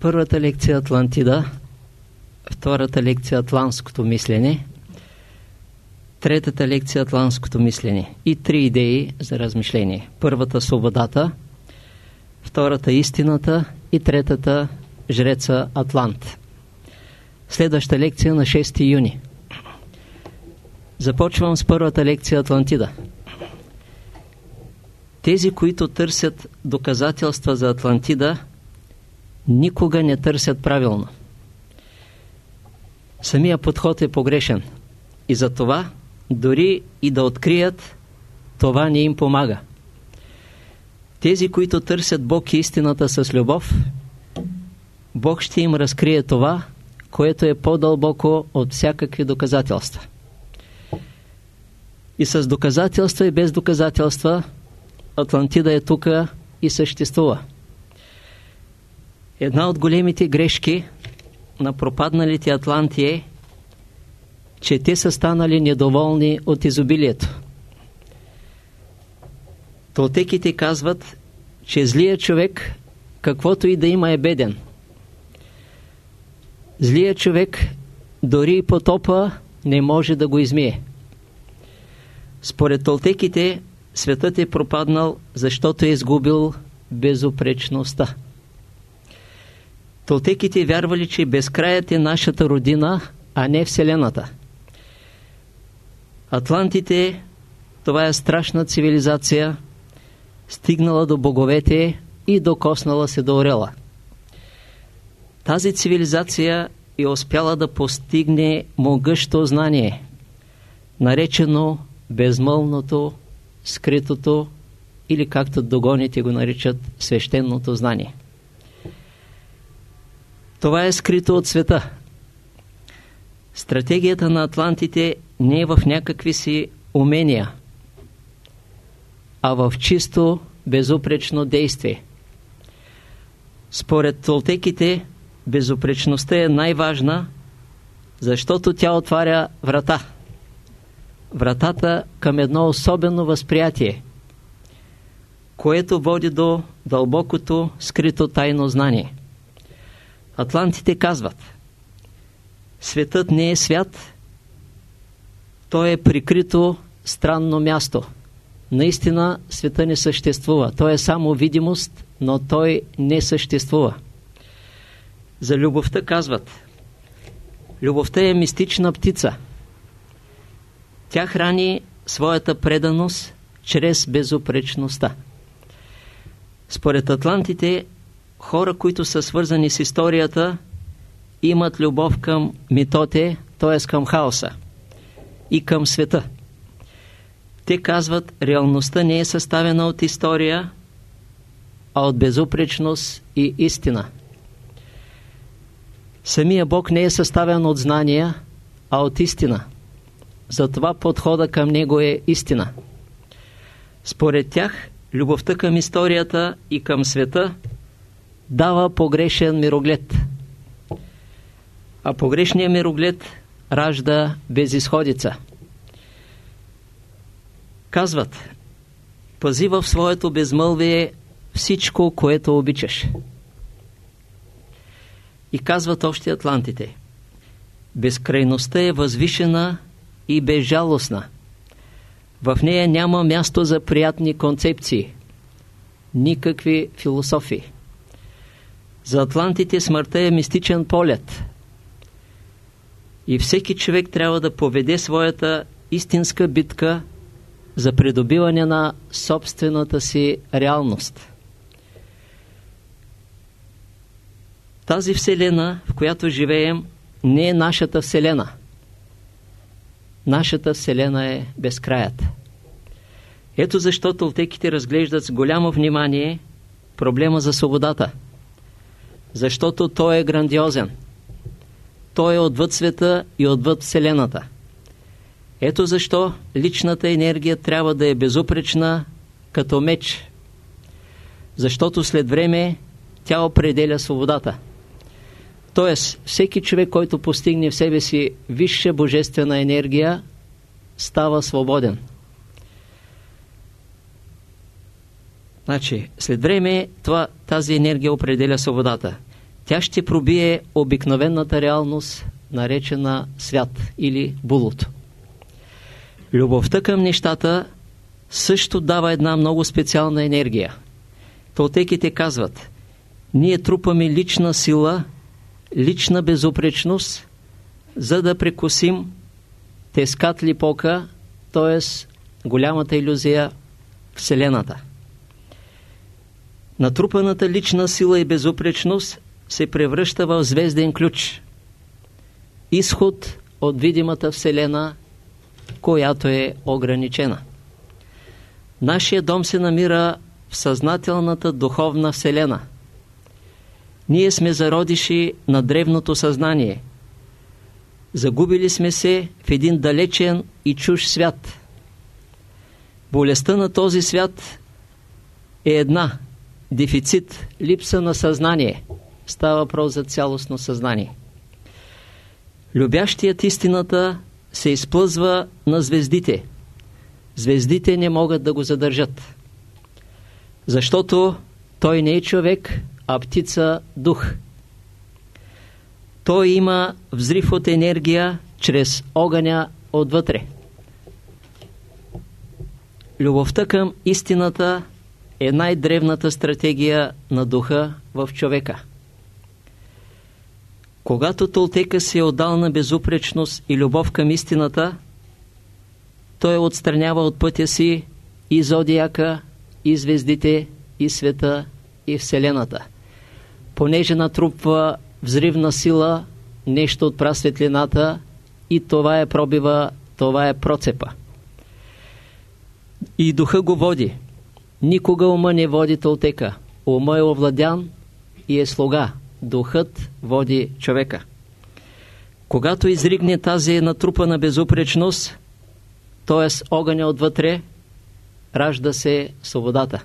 Първата лекция Атлантида, втората лекция Атлантското мислене, третата лекция Атлантското мислене и три идеи за размишление. Първата свободата, втората истината и третата жреца Атлант. Следваща лекция на 6 юни. Започвам с първата лекция Атлантида. Тези, които търсят доказателства за Атлантида, никога не търсят правилно. Самия подход е погрешен. И за това, дори и да открият, това не им помага. Тези, които търсят Бог и истината с любов, Бог ще им разкрие това, което е по-дълбоко от всякакви доказателства. И с доказателства и без доказателства Атлантида е тук и съществува. Една от големите грешки на пропадналите атланти е, че те са станали недоволни от изобилието. Толтеките казват, че злият човек, каквото и да има, е беден. Злият човек, дори и потопа, не може да го измие. Според толтеките, светът е пропаднал, защото е изгубил безопречността. Толтеките вярвали, че безкраят е нашата родина, а не Вселената. Атлантите, това е страшна цивилизация, стигнала до боговете и докоснала се до Орела. Тази цивилизация е успяла да постигне могъщо знание, наречено безмълното, скритото или както догоните го наричат свещеното знание. Това е скрито от света. Стратегията на атлантите не е в някакви си умения, а в чисто безупречно действие. Според толтеките, безупречността е най-важна, защото тя отваря врата. Вратата към едно особено възприятие, което води до дълбокото скрито тайно знание. Атлантите казват, светът не е свят, то е прикрито странно място. Наистина света не съществува. Той е само видимост, но той не съществува. За любовта казват, любовта е мистична птица. Тя храни своята преданост чрез безупречността. Според атлантите, хора, които са свързани с историята, имат любов към митоте, т.е. към хаоса и към света. Те казват, реалността не е съставена от история, а от безупречност и истина. Самия Бог не е съставен от знания, а от истина. Затова подхода към Него е истина. Според тях, любовта към историята и към света дава погрешен мироглед. А погрешният мироглед ражда безисходица. Казват, пази в своето безмълвие всичко, което обичаш. И казват още атлантите, безкрайността е възвишена и безжалостна. В нея няма място за приятни концепции, никакви философии. За атлантите смъртта е мистичен полет. И всеки човек трябва да поведе своята истинска битка за придобиване на собствената си реалност. Тази вселена, в която живеем, не е нашата вселена. Нашата вселена е безкраят. Ето защо толтеките разглеждат с голямо внимание проблема за свободата – защото той е грандиозен. Той е отвъд света и отвъд Вселената. Ето защо личната енергия трябва да е безупречна като меч, защото след време тя определя свободата. Тоест, всеки човек, който постигне в себе си висша божествена енергия, става свободен. Значи, след време това, тази енергия определя свободата. Тя ще пробие обикновената реалност, наречена свят или булото. Любовта към нещата също дава една много специална енергия. Толтеките казват, ние трупаме лична сила, лична безопречност, за да прекусим тескат липока, т.е. голямата иллюзия Вселената. Натрупаната лична сила и безупречност се превръща в звезден ключ. Изход от видимата Вселена, която е ограничена. Нашия дом се намира в съзнателната духовна Вселена. Ние сме зародиши на древното съзнание. Загубили сме се в един далечен и чуж свят. Болестта на този свят е една – дефицит, липса на съзнание. Става въпрос за цялостно съзнание. Любящият истината се изплъзва на звездите. Звездите не могат да го задържат. Защото той не е човек, а птица дух. Той има взрив от енергия чрез огъня отвътре. Любовта към истината е най-древната стратегия на духа в човека. Когато Толтека се е отдал на безупречност и любов към истината, той отстранява от пътя си и зодиака, и звездите, и света, и Вселената. Понеже натрупва взривна сила, нещо от прасветлината и това е пробива, това е процепа. И духа го води. Никога ума не води Толтека. Ума е овладян и е слуга. Духът води човека. Когато изригне тази натрупана безупречност, т.е. огъня отвътре, ражда се свободата.